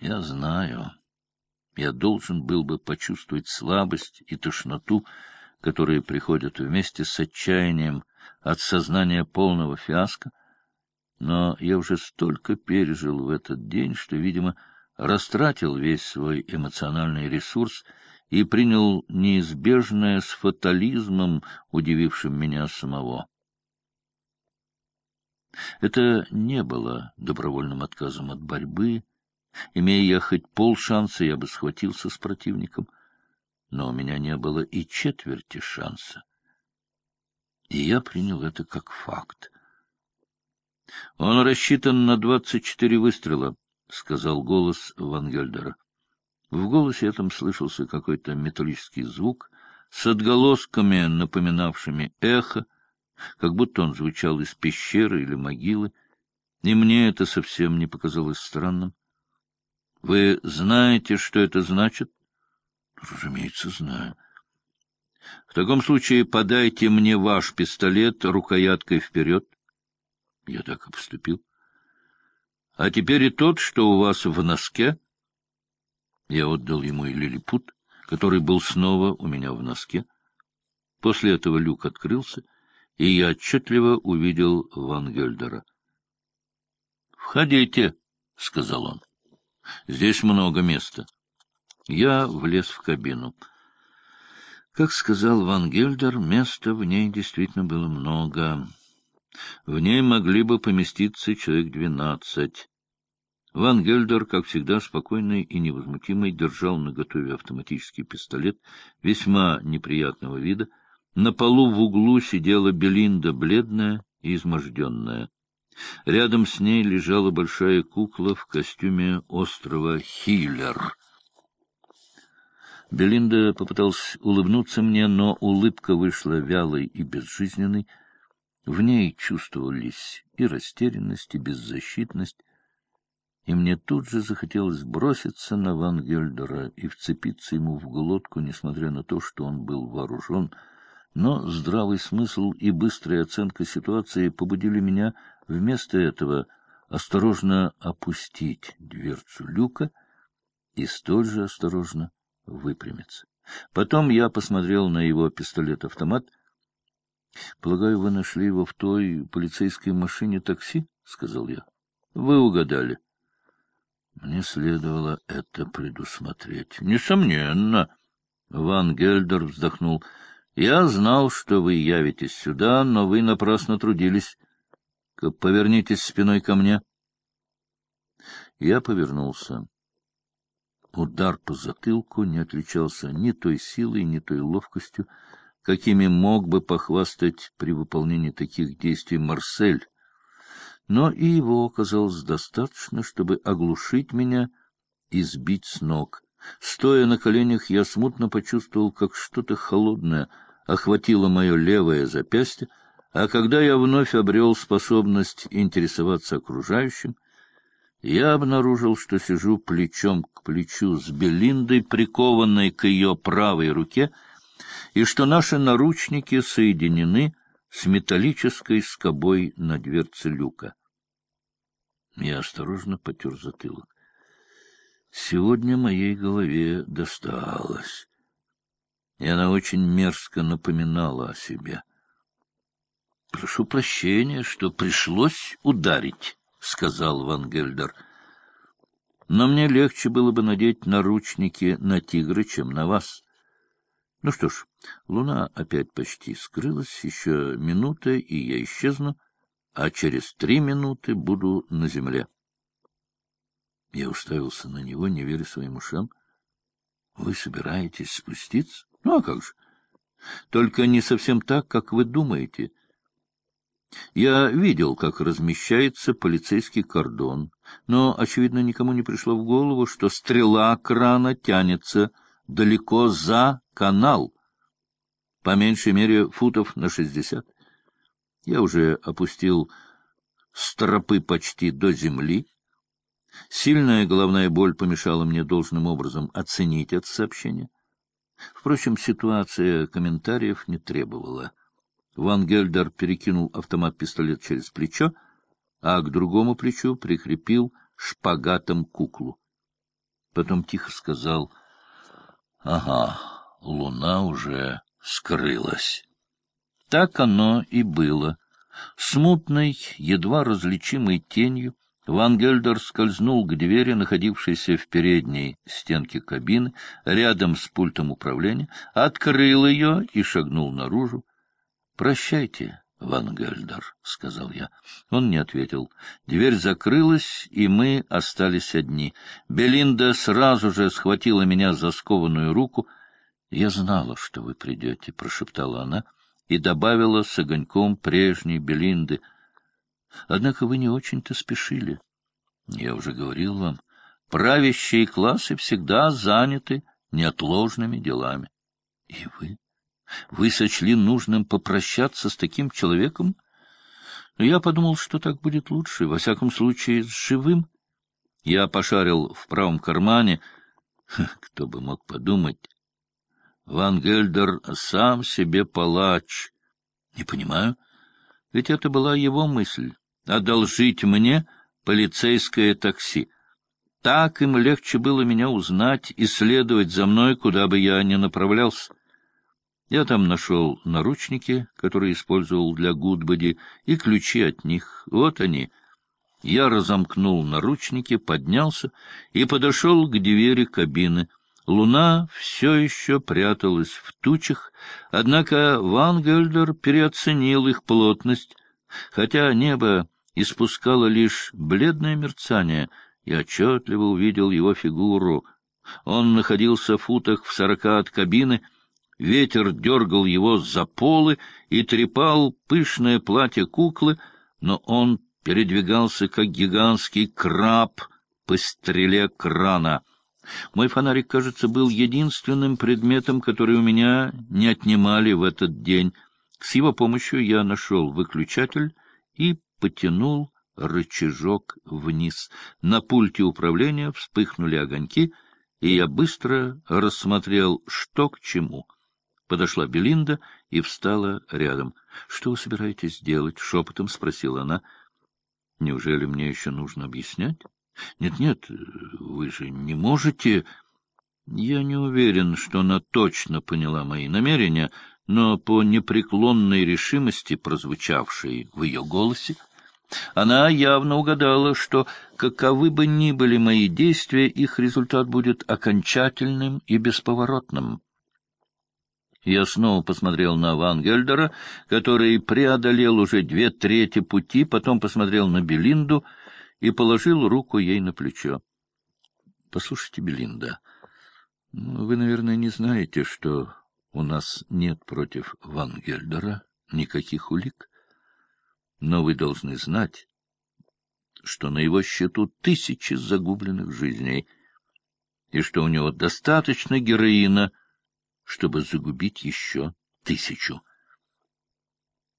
Я знаю. Я должен был бы почувствовать слабость и тошноту, которые приходят вместе с отчаянием от сознания полного фиаско, но я уже столько пережил в этот день, что, видимо, растратил весь свой эмоциональный ресурс и принял неизбежное с фатализмом, удивившим меня самого. Это не было добровольным отказом от борьбы. Имея я хоть полшанса, я бы схватился с противником, но у меня не было и четверти шанса. И я принял это как факт. Он рассчитан на двадцать четыре выстрела, — сказал голос Вангельдера. В голосе этом слышался какой-то металлический звук с отголосками, напоминавшими эхо, как будто он звучал из пещеры или могилы, и мне это совсем не показалось странным. — Вы знаете, что это значит? — Разумеется, знаю. — В таком случае подайте мне ваш пистолет рукояткой вперед. Я так и поступил. — А теперь и тот, что у вас в носке. Я отдал ему и лилипут, который был снова у меня в носке. После этого люк открылся, и я отчетливо увидел Ван Гельдера. — Входите, — сказал он. — Здесь много места. Я влез в кабину. Как сказал Ван Гельдер, места в ней действительно было много. В ней могли бы поместиться человек двенадцать. Ван Гельдер, как всегда, спокойный и невозмутимый, держал наготове автоматический пистолет весьма неприятного вида. На полу в углу сидела Белинда, бледная и изможденная. Рядом с ней лежала большая кукла в костюме острова Хиллер. Белинда попыталась улыбнуться мне, но улыбка вышла вялой и безжизненной. В ней чувствовались и растерянность, и беззащитность, и мне тут же захотелось броситься на Ван Гельдера и вцепиться ему в глотку, несмотря на то, что он был вооружен. Но здравый смысл и быстрая оценка ситуации побудили меня вместо этого осторожно опустить дверцу люка и столь же осторожно выпрямиться. Потом я посмотрел на его пистолет-автомат —— Полагаю, вы нашли его в той полицейской машине такси? — сказал я. — Вы угадали. Мне следовало это предусмотреть. — Несомненно. Ван Гельдер вздохнул. — Я знал, что вы явитесь сюда, но вы напрасно трудились. Повернитесь спиной ко мне. Я повернулся. Удар по затылку не отличался ни той силой, ни той ловкостью, какими мог бы похвастать при выполнении таких действий Марсель. Но и его оказалось достаточно, чтобы оглушить меня и сбить с ног. Стоя на коленях, я смутно почувствовал, как что-то холодное охватило мое левое запястье, а когда я вновь обрел способность интересоваться окружающим, я обнаружил, что сижу плечом к плечу с Белиндой, прикованной к ее правой руке — и что наши наручники соединены с металлической скобой на дверце люка. Я осторожно потер затылок. Сегодня моей голове досталось, и она очень мерзко напоминала о себе. — Прошу прощения, что пришлось ударить, — сказал Ван Гельдер. — Но мне легче было бы надеть наручники на тигра, чем на вас. Ну что ж, луна опять почти скрылась, еще минута, и я исчезну, а через три минуты буду на земле. Я уставился на него, не веря своим ушам. — Вы собираетесь спуститься? — Ну, а как же? Только не совсем так, как вы думаете. Я видел, как размещается полицейский кордон, но, очевидно, никому не пришло в голову, что стрела крана тянется далеко за канал, по меньшей мере футов на шестьдесят. Я уже опустил стропы почти до земли. Сильная головная боль помешала мне должным образом оценить это сообщение. Впрочем, ситуация комментариев не требовала. Ван Гельдер перекинул автомат-пистолет через плечо, а к другому плечу прикрепил шпагатом куклу. Потом тихо сказал, — Ага, луна уже скрылась. Так оно и было. Смутной, едва различимой тенью Ван Гельдер скользнул к двери, находившейся в передней стенке кабины, рядом с пультом управления, открыл ее и шагнул наружу. — Прощайте, Ван Гельдер, — сказал я. Он не ответил. Дверь закрылась, и мы остались одни. Белинда сразу же схватила меня за скованную руку. — Я знала, что вы придете, — прошептала она и добавила с огоньком прежней Белинды — Однако вы не очень-то спешили. Я уже говорил вам, правящие классы всегда заняты неотложными делами. И вы? Вы сочли нужным попрощаться с таким человеком? Я подумал, что так будет лучше, во всяком случае, с живым. Я пошарил в правом кармане. Кто бы мог подумать? Ван Гельдер сам себе палач. Не понимаю, ведь это была его мысль одолжить мне полицейское такси. Так им легче было меня узнать и следовать за мной, куда бы я ни направлялся. Я там нашел наручники, которые использовал для Гудбоди, и ключи от них. Вот они. Я разомкнул наручники, поднялся и подошел к двери кабины. Луна все еще пряталась в тучах, однако Ван Гельдер переоценил их плотность, хотя небо испускало лишь бледное мерцание, и отчетливо увидел его фигуру. Он находился в футах в сорока от кабины, ветер дергал его за полы и трепал пышное платье куклы, но он передвигался, как гигантский краб по стреле крана. Мой фонарик, кажется, был единственным предметом, который у меня не отнимали в этот день. С его помощью я нашел выключатель и потянул рычажок вниз. На пульте управления вспыхнули огоньки, и я быстро рассмотрел, что к чему. Подошла Белинда и встала рядом. — Что вы собираетесь делать? — шепотом спросила она. — Неужели мне еще нужно объяснять? Нет, — Нет-нет, вы же не можете... Я не уверен, что она точно поняла мои намерения, но по непреклонной решимости, прозвучавшей в ее голосе, она явно угадала, что, каковы бы ни были мои действия, их результат будет окончательным и бесповоротным. Я снова посмотрел на Ван Гельдера, который преодолел уже две трети пути, потом посмотрел на Белинду и положил руку ей на плечо. — Послушайте, Белинда, вы, наверное, не знаете, что у нас нет против Ван Гельдера никаких улик. Но вы должны знать, что на его счету тысячи загубленных жизней, и что у него достаточно героина, чтобы загубить еще тысячу.